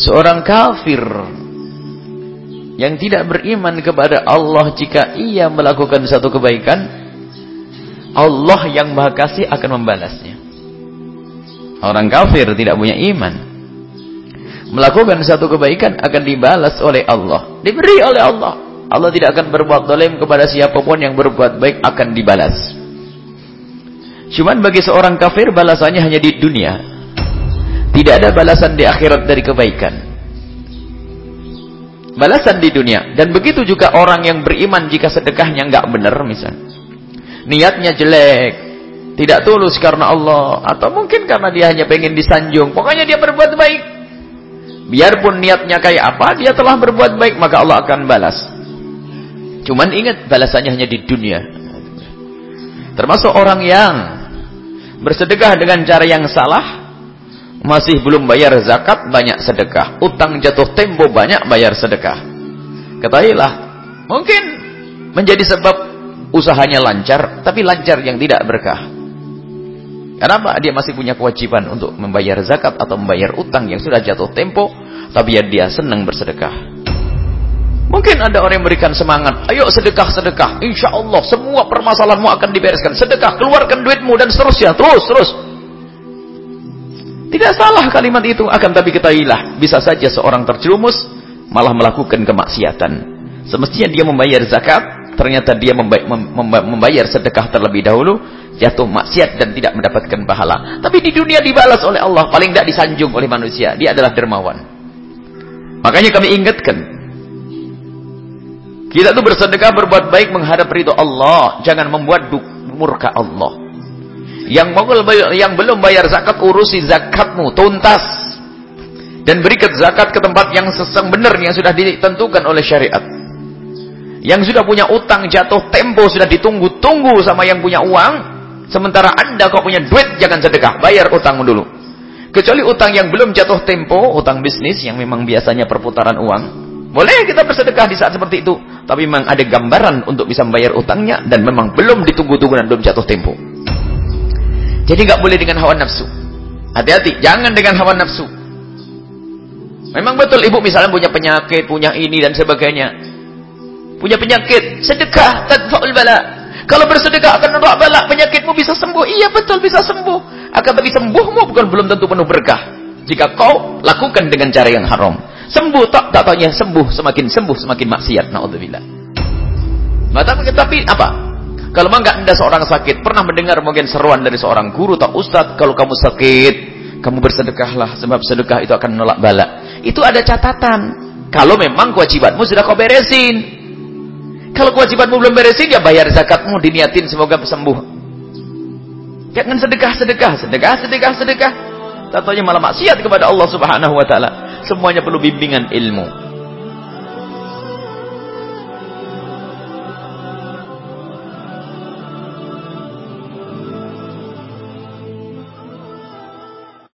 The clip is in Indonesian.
Seorang kafir yang tidak beriman kepada Allah jika ia melakukan satu kebaikan, Allah yang Maha Kasih akan membalasnya. Orang kafir tidak punya iman. Melakukan satu kebaikan akan dibalas oleh Allah. Diberi oleh Allah. Allah tidak akan berbuat zalim kepada siapa pun yang berbuat baik akan dibalas. Cuman bagi seorang kafir balasannya hanya di dunia. Tidak ada balasan di akhirat dari kebaikan balasan di dunia. Dan begitu juga orang yang beriman jika sedekahnya enggak benar misalnya. Niatnya jelek, tidak tulus karena Allah atau mungkin karena dia hanya pengen disanjung. Pokoknya dia berbuat baik. Biarpun niatnya kayak apa, dia telah berbuat baik maka Allah akan balas. Cuman ingat balasannya hanya di dunia. Termasuk orang yang bersedekah dengan cara yang salah masih belum bayar zakat, banyak sedekah. Utang jatuh tempo, banyak bayar sedekah. Ketahuilah, mungkin menjadi sebab usahanya lancar, tapi lancar yang tidak berkah. Kenapa? Dia masih punya kewajiban untuk membayar zakat atau membayar utang yang sudah jatuh tempo, tapi ya dia senang bersedekah. Mungkin ada orang yang memberikan semangat, ayo sedekah, sedekah. Insya Allah semua permasalahanmu akan dibereskan. Sedekah, keluarkan duitmu dan seterusnya. Terus, terus. Tidak salah kalimat itu, akan tapi ketahuilah, bisa saja seorang terjerumus malah melakukan kemaksiatan. Semestinya dia membayar zakat, ternyata dia membayar sedekah terlebih dahulu, jatuh maksiat dan tidak mendapatkan pahala. Tapi di dunia dibalas oleh Allah, paling tidak disanjung oleh manusia. Dia adalah dermawan. Makanya kami ingatkan, kita tuh bersedekah berbuat baik menghadap ridho Allah, jangan membuat murka Allah. Yang yang belum bayar zakat urusi zakatmu tuntas. Dan berikan zakat ke tempat yang sesang benar yang sudah ditentukan oleh syariat. Yang sudah punya utang jatuh tempo sudah ditunggu-tunggu sama yang punya uang. Sementara anda kok punya duit jangan sedekah, bayar utangmu dulu. Kecuali utang yang belum jatuh tempo, utang bisnis yang memang biasanya perputaran uang. Boleh kita bersedekah di saat seperti itu. Tapi memang ada gambaran untuk bisa membayar utangnya dan memang belum ditunggu-tunggu dan belum jatuh tempo. Jadi nggak boleh dengan hawa nafsu. Hati-hati, jangan dengan hawa nafsu. Memang betul ibu misalnya punya penyakit, punya ini dan sebagainya. Punya penyakit, sedekah tadfa'ul bala. Kalau bersedekah akan menolak bala, penyakitmu bisa sembuh. Iya betul bisa sembuh. Akan tapi sembuhmu bukan belum tentu penuh berkah. Jika kau lakukan dengan cara yang haram. Sembuh tak tak tanya sembuh semakin sembuh semakin maksiat. Naudzubillah. Tapi, tapi apa? Kalau memang anda seorang sakit, pernah mendengar mungkin seruan dari seorang guru atau ustadz, kalau kamu sakit, kamu bersedekahlah, sebab sedekah itu akan menolak bala. Itu ada catatan. Kalau memang kewajibanmu sudah kau beresin. Kalau kewajibanmu belum beresin, ya bayar zakatmu, diniatin semoga sembuh. Jangan sedekah, sedekah, sedekah, sedekah, sedekah. Tentunya malah maksiat kepada Allah subhanahu wa ta'ala. Semuanya perlu bimbingan ilmu.